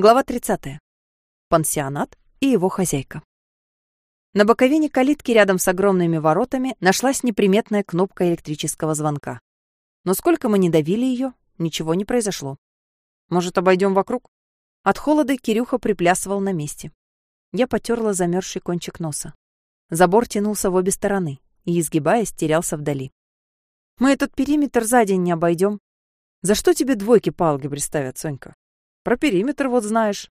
Глава 30. Пансионат и его хозяйка. На боковине калитки рядом с огромными воротами нашлась неприметная кнопка электрического звонка. Но сколько мы не давили ее, ничего не произошло. Может, обойдем вокруг? От холода Кирюха приплясывал на месте. Я потерла замерзший кончик носа. Забор тянулся в обе стороны и, изгибаясь, терялся вдали. Мы этот периметр за день не обойдем. За что тебе двойки по алгебре ставят, Сонька? Про периметр вот знаешь.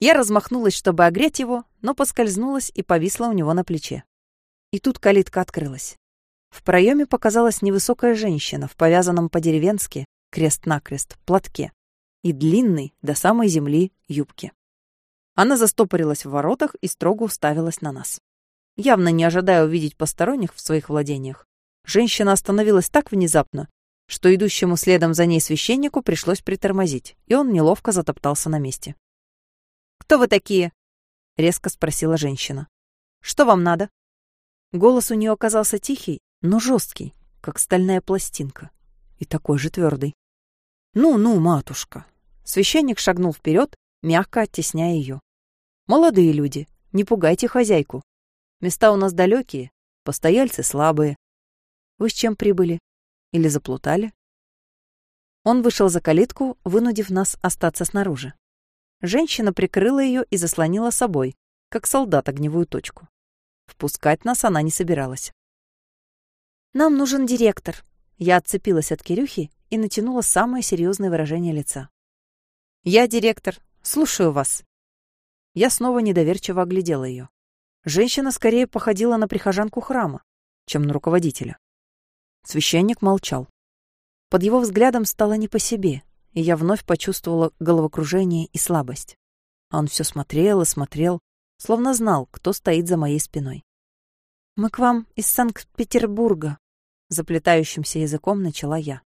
Я размахнулась, чтобы огреть его, но поскользнулась и повисла у него на плече. И тут калитка открылась. В проеме показалась невысокая женщина в повязанном по-деревенски, крест-накрест, платке и длинной до самой земли юбке. Она застопорилась в воротах и строго уставилась на нас. Явно не ожидая увидеть посторонних в своих владениях, женщина остановилась так внезапно, что идущему следом за ней священнику пришлось притормозить, и он неловко затоптался на месте. «Кто вы такие?» — резко спросила женщина. «Что вам надо?» Голос у нее оказался тихий, но жесткий, как стальная пластинка, и такой же твердый. «Ну-ну, матушка!» Священник шагнул вперед, мягко оттесняя ее. «Молодые люди, не пугайте хозяйку. Места у нас далекие, постояльцы слабые. Вы с чем прибыли? Или заплутали? Он вышел за калитку, вынудив нас остаться снаружи. Женщина прикрыла ее и заслонила собой, как солдат огневую точку. Впускать нас она не собиралась. «Нам нужен директор». Я отцепилась от Кирюхи и натянула самое серьезное выражение лица. «Я директор. Слушаю вас». Я снова недоверчиво оглядела ее. Женщина скорее походила на прихожанку храма, чем на руководителя. Священник молчал. Под его взглядом стало не по себе, и я вновь почувствовала головокружение и слабость. А он все смотрел и смотрел, словно знал, кто стоит за моей спиной. «Мы к вам из Санкт-Петербурга», — заплетающимся языком начала я.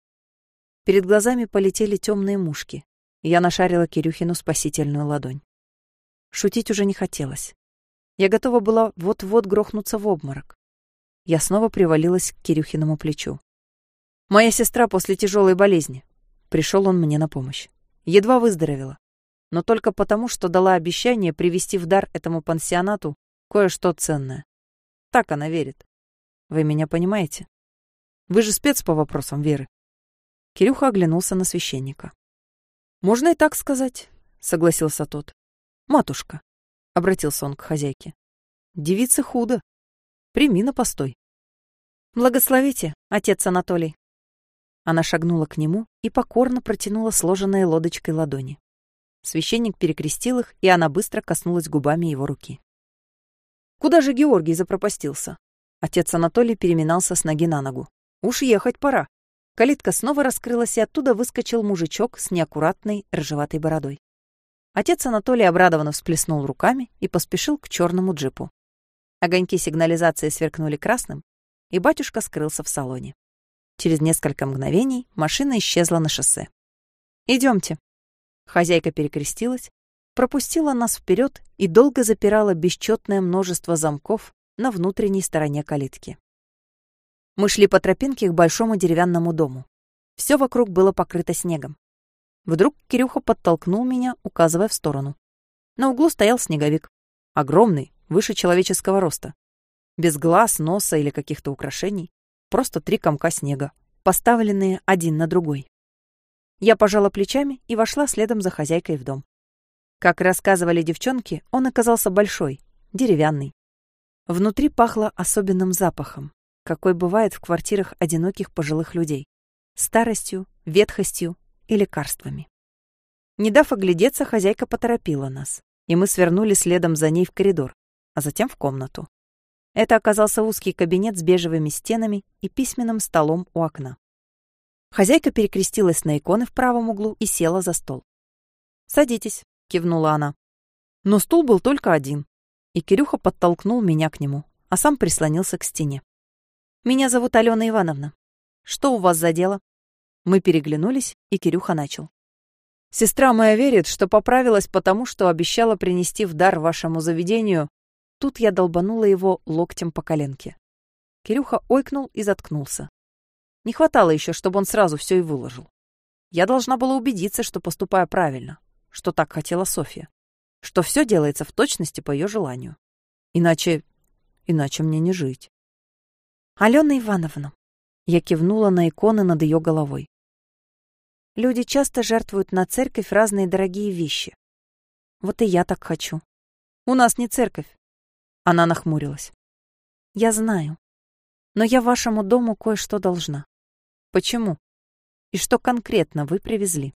Перед глазами полетели темные мушки, и я нашарила Кирюхину спасительную ладонь. Шутить уже не хотелось. Я готова была вот-вот грохнуться в обморок. Я снова привалилась к Кирюхиному плечу. Моя сестра после тяжелой болезни. Пришел он мне на помощь. Едва выздоровела. Но только потому, что дала обещание привести в дар этому пансионату кое-что ценное. Так она верит. Вы меня понимаете? Вы же спец по вопросам веры. Кирюха оглянулся на священника. «Можно и так сказать», — согласился тот. «Матушка», — обратился он к хозяйке, — «девице худо. Прими на постой. Благословите, отец Анатолий. Она шагнула к нему и покорно протянула сложенные лодочкой ладони. Священник перекрестил их, и она быстро коснулась губами его руки. Куда же Георгий запропастился? Отец Анатолий переминался с ноги на ногу. Уж ехать пора. Калитка снова раскрылась, и оттуда выскочил мужичок с неаккуратной рыжеватой бородой. Отец Анатолий обрадованно всплеснул руками и поспешил к черному джипу. Огоньки сигнализации сверкнули красным, и батюшка скрылся в салоне. Через несколько мгновений машина исчезла на шоссе. Идемте. Хозяйка перекрестилась, пропустила нас вперед и долго запирала бесчетное множество замков на внутренней стороне калитки. Мы шли по тропинке к большому деревянному дому. Все вокруг было покрыто снегом. Вдруг Кирюха подтолкнул меня, указывая в сторону. На углу стоял снеговик. Огромный, выше человеческого роста. Без глаз, носа или каких-то украшений. Просто три комка снега, поставленные один на другой. Я пожала плечами и вошла следом за хозяйкой в дом. Как рассказывали девчонки, он оказался большой, деревянный. Внутри пахло особенным запахом, какой бывает в квартирах одиноких пожилых людей. Старостью, ветхостью и лекарствами. Не дав оглядеться, хозяйка поторопила нас, и мы свернули следом за ней в коридор, а затем в комнату. Это оказался узкий кабинет с бежевыми стенами и письменным столом у окна. Хозяйка перекрестилась на иконы в правом углу и села за стол. «Садитесь», — кивнула она. Но стул был только один, и Кирюха подтолкнул меня к нему, а сам прислонился к стене. «Меня зовут Алена Ивановна. Что у вас за дело?» Мы переглянулись, и Кирюха начал. «Сестра моя верит, что поправилась потому, что обещала принести в дар вашему заведению Тут я долбанула его локтем по коленке. Кирюха ойкнул и заткнулся. Не хватало еще, чтобы он сразу все и выложил. Я должна была убедиться, что поступаю правильно, что так хотела Софья, что все делается в точности по ее желанию. Иначе... иначе мне не жить. Алена Ивановна, я кивнула на иконы над ее головой. Люди часто жертвуют на церковь разные дорогие вещи. Вот и я так хочу. У нас не церковь. Она нахмурилась. Я знаю. Но я вашему дому кое-что должна. Почему? И что конкретно вы привезли?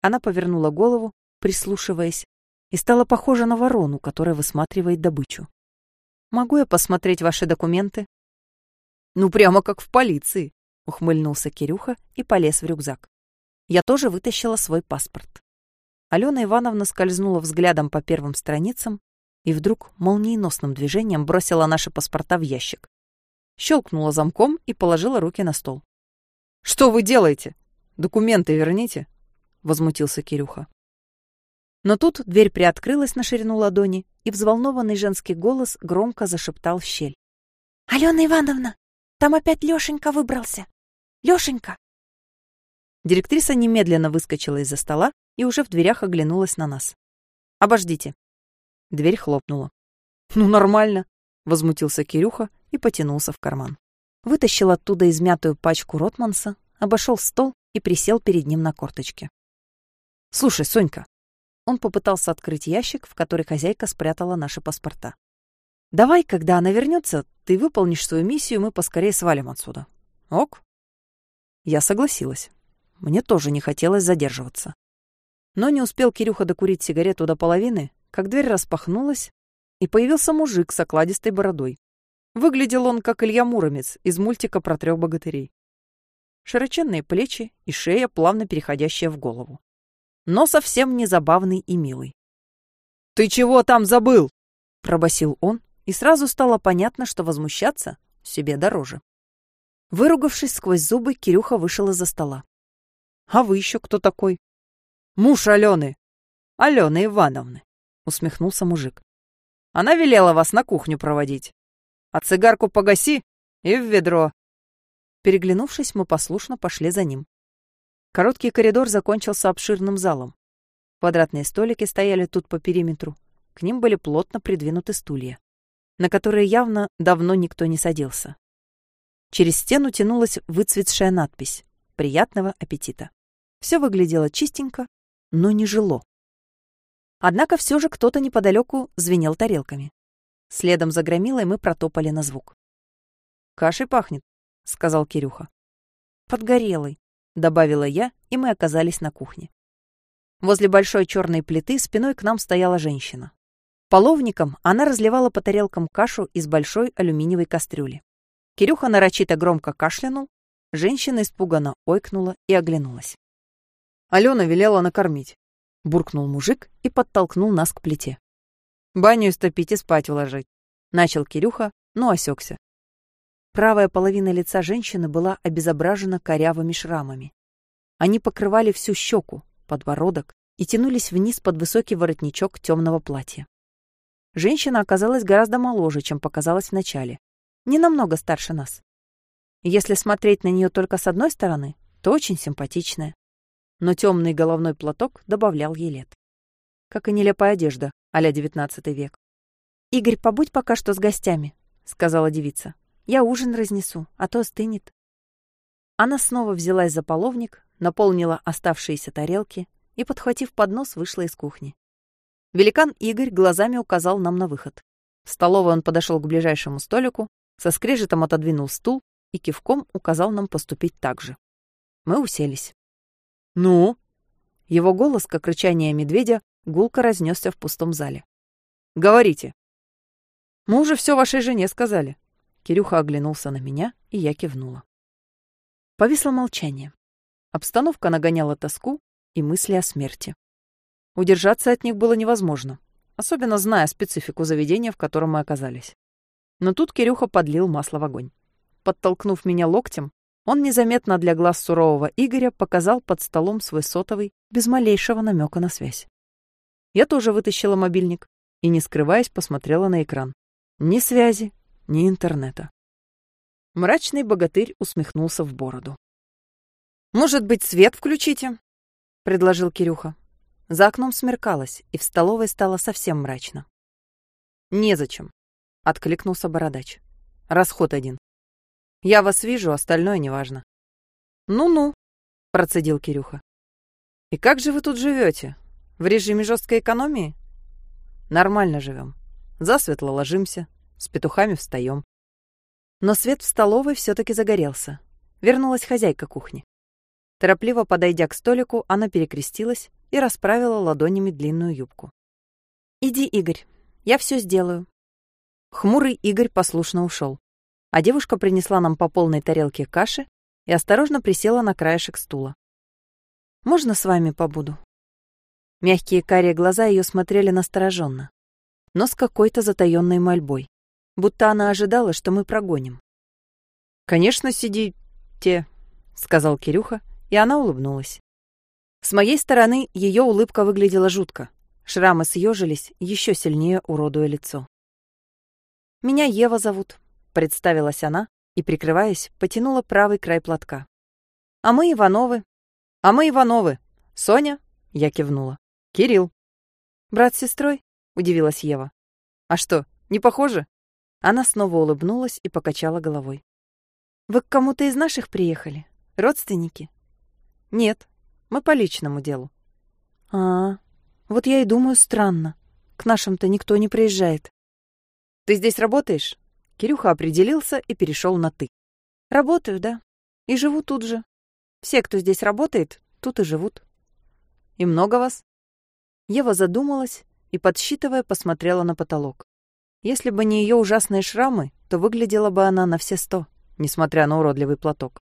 Она повернула голову, прислушиваясь, и стала похожа на ворону, которая высматривает добычу. Могу я посмотреть ваши документы? Ну, прямо как в полиции, ухмыльнулся Кирюха и полез в рюкзак. Я тоже вытащила свой паспорт. Алена Ивановна скользнула взглядом по первым страницам и вдруг молниеносным движением бросила наши паспорта в ящик. Щелкнула замком и положила руки на стол. «Что вы делаете? Документы верните!» — возмутился Кирюха. Но тут дверь приоткрылась на ширину ладони, и взволнованный женский голос громко зашептал в щель. «Алена Ивановна, там опять Лёшенька выбрался! Лёшенька!» Директриса немедленно выскочила из-за стола и уже в дверях оглянулась на нас. «Обождите». Дверь хлопнула. «Ну, нормально», — возмутился Кирюха и потянулся в карман вытащил оттуда измятую пачку Ротманса, обошел стол и присел перед ним на корточке. «Слушай, Сонька». Он попытался открыть ящик, в который хозяйка спрятала наши паспорта. «Давай, когда она вернется, ты выполнишь свою миссию, мы поскорее свалим отсюда. Ок?» Я согласилась. Мне тоже не хотелось задерживаться. Но не успел Кирюха докурить сигарету до половины, как дверь распахнулась, и появился мужик с окладистой бородой. Выглядел он как Илья Муромец из мультика про трех богатырей. Широченные плечи и шея, плавно переходящая в голову. Но совсем не забавный и милый. «Ты чего там забыл?» — пробасил он, и сразу стало понятно, что возмущаться себе дороже. Выругавшись сквозь зубы, Кирюха вышел из-за стола. «А вы еще кто такой?» «Муж Алены!» «Алены Ивановны!» — усмехнулся мужик. «Она велела вас на кухню проводить а цигарку погаси и в ведро». Переглянувшись, мы послушно пошли за ним. Короткий коридор закончился обширным залом. Квадратные столики стояли тут по периметру. К ним были плотно придвинуты стулья, на которые явно давно никто не садился. Через стену тянулась выцветшая надпись «Приятного аппетита». Все выглядело чистенько, но не жило. Однако все же кто-то неподалеку звенел тарелками. Следом за громилой мы протопали на звук. «Кашей пахнет», — сказал Кирюха. «Подгорелый», — добавила я, и мы оказались на кухне. Возле большой черной плиты спиной к нам стояла женщина. Половником она разливала по тарелкам кашу из большой алюминиевой кастрюли. Кирюха нарочито громко кашлянул, женщина испуганно ойкнула и оглянулась. Алена велела накормить. Буркнул мужик и подтолкнул нас к плите. Баню истопить и спать уложить. Начал Кирюха, но осекся. Правая половина лица женщины была обезображена корявыми шрамами. Они покрывали всю щеку, подбородок и тянулись вниз под высокий воротничок темного платья. Женщина оказалась гораздо моложе, чем показалось вначале. Не намного старше нас. Если смотреть на нее только с одной стороны, то очень симпатичная. Но темный головной платок добавлял ей лет. Как и нелепая одежда, а-ля девятнадцатый век. «Игорь, побудь пока что с гостями», — сказала девица. «Я ужин разнесу, а то стынет». Она снова взялась за половник, наполнила оставшиеся тарелки и, подхватив поднос, вышла из кухни. Великан Игорь глазами указал нам на выход. В столовой он подошел к ближайшему столику, со скрежетом отодвинул стул и кивком указал нам поступить так же. Мы уселись. «Ну?» Его голос, как рычание медведя, гулко разнесся в пустом зале. «Говорите». «Мы уже все вашей жене сказали». Кирюха оглянулся на меня, и я кивнула. Повисло молчание. Обстановка нагоняла тоску и мысли о смерти. Удержаться от них было невозможно, особенно зная специфику заведения, в котором мы оказались. Но тут Кирюха подлил масло в огонь. Подтолкнув меня локтем, он незаметно для глаз сурового Игоря показал под столом свой сотовый без малейшего намека на связь. Я тоже вытащила мобильник и, не скрываясь, посмотрела на экран. Ни связи, ни интернета. Мрачный богатырь усмехнулся в бороду. «Может быть, свет включите?» — предложил Кирюха. За окном смеркалось, и в столовой стало совсем мрачно. «Незачем», — откликнулся бородач. «Расход один. Я вас вижу, остальное неважно». «Ну-ну», — процедил Кирюха. «И как же вы тут живете? В режиме жесткой экономии?» «Нормально живем. Засветло ложимся, с петухами встаем». Но свет в столовой все-таки загорелся. Вернулась хозяйка кухни. Торопливо подойдя к столику, она перекрестилась и расправила ладонями длинную юбку. «Иди, Игорь, я все сделаю». Хмурый Игорь послушно ушел, а девушка принесла нам по полной тарелке каши и осторожно присела на краешек стула. «Можно с вами побуду?» Мягкие карие глаза ее смотрели настороженно, но с какой-то затаённой мольбой, будто она ожидала, что мы прогоним. «Конечно, сидите», — сказал Кирюха, и она улыбнулась. С моей стороны ее улыбка выглядела жутко. Шрамы съежились, еще сильнее уродуя лицо. «Меня Ева зовут», — представилась она и, прикрываясь, потянула правый край платка. «А мы Ивановы». «А мы Ивановы». «Соня?» — я кивнула. «Кирилл». «Брат с сестрой?» — удивилась Ева. «А что, не похоже?» Она снова улыбнулась и покачала головой. «Вы к кому-то из наших приехали? Родственники?» «Нет, мы по личному делу». А, -а, вот я и думаю, странно. К нашим-то никто не приезжает. Ты здесь работаешь? Кирюха определился и перешел на «ты». Работаю, да. И живу тут же. Все, кто здесь работает, тут и живут. И много вас? Ева задумалась и, подсчитывая, посмотрела на потолок. Если бы не ее ужасные шрамы, то выглядела бы она на все сто, несмотря на уродливый платок.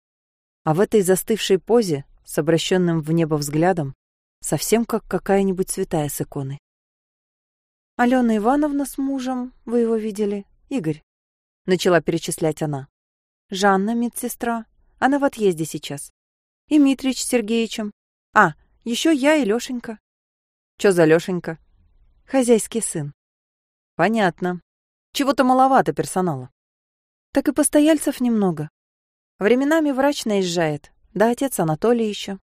А в этой застывшей позе с обращенным в небо взглядом, совсем как какая-нибудь святая с иконы. «Алена Ивановна с мужем, вы его видели? Игорь?» — начала перечислять она. «Жанна, медсестра, она в отъезде сейчас. И Митрич с Сергеичем. А, еще я и Лешенька». «Чё за Лешенька?» «Хозяйский сын». «Понятно. Чего-то маловато персонала». «Так и постояльцев немного. Временами врач наезжает, да отец Анатолий еще.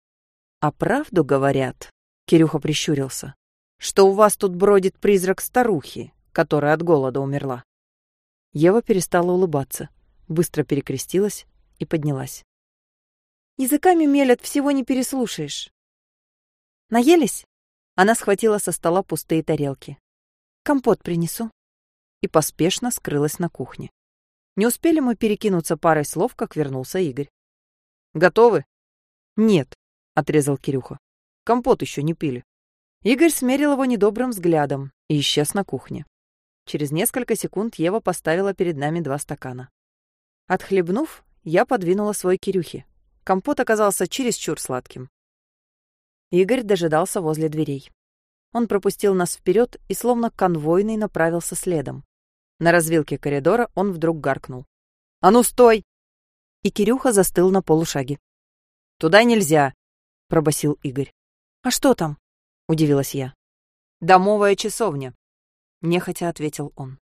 А правду говорят, Кирюха прищурился, что у вас тут бродит призрак старухи, которая от голода умерла. Ева перестала улыбаться, быстро перекрестилась и поднялась. Языками мелят, всего не переслушаешь. Наелись? Она схватила со стола пустые тарелки. Компот принесу. И поспешно скрылась на кухне. Не успели мы перекинуться парой слов, как вернулся Игорь. Готовы? Нет, отрезал Кирюха. Компот еще не пили. Игорь смерил его недобрым взглядом и исчез на кухне. Через несколько секунд Ева поставила перед нами два стакана. Отхлебнув, я подвинула свой Кирюхе. Компот оказался чересчур сладким. Игорь дожидался возле дверей. Он пропустил нас вперед и словно конвойный направился следом. На развилке коридора он вдруг гаркнул. «А ну, стой!» и Кирюха застыл на полушаге. «Туда нельзя», — пробасил Игорь. «А что там?» — удивилась я. «Домовая часовня», — нехотя ответил он.